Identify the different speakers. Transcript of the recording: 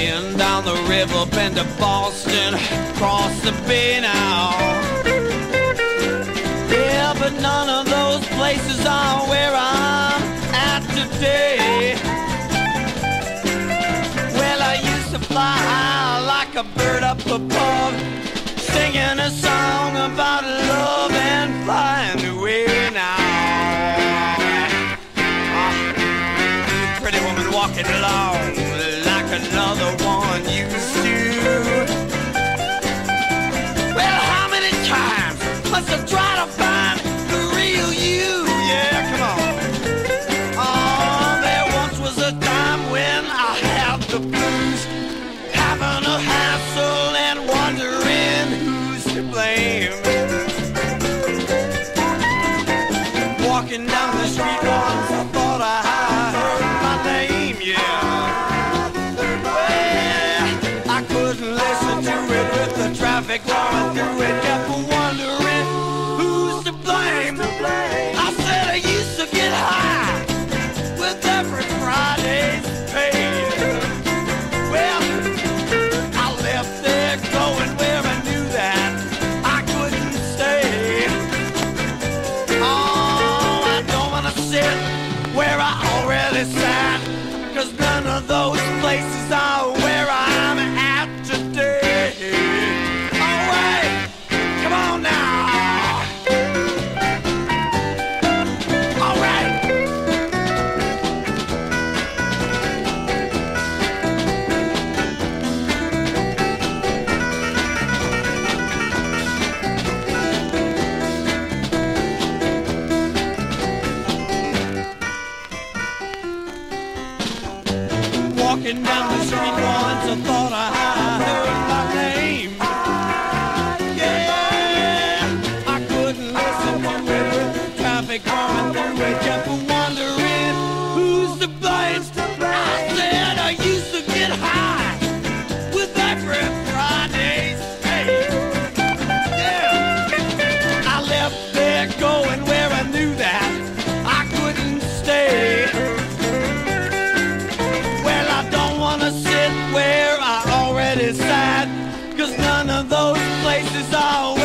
Speaker 1: Walking down the river, been to Boston, cross the bay now. Yeah, but none of those places are where I'm at today. Well, I used to fly high like a bird up above, singing a song about love and flying away now. Ah, pretty woman walking along another one used to. Well, how many times must I try to find the real you? Yeah, come on. Oh, there once was a time when I had the blues, having a hassle and wondering who's to blame. Walking down the street once, traffic going through it, kept Walking down the street once, I thought I heard my name. Yeah, I couldn't listen to it traffic coming through it, kept places are where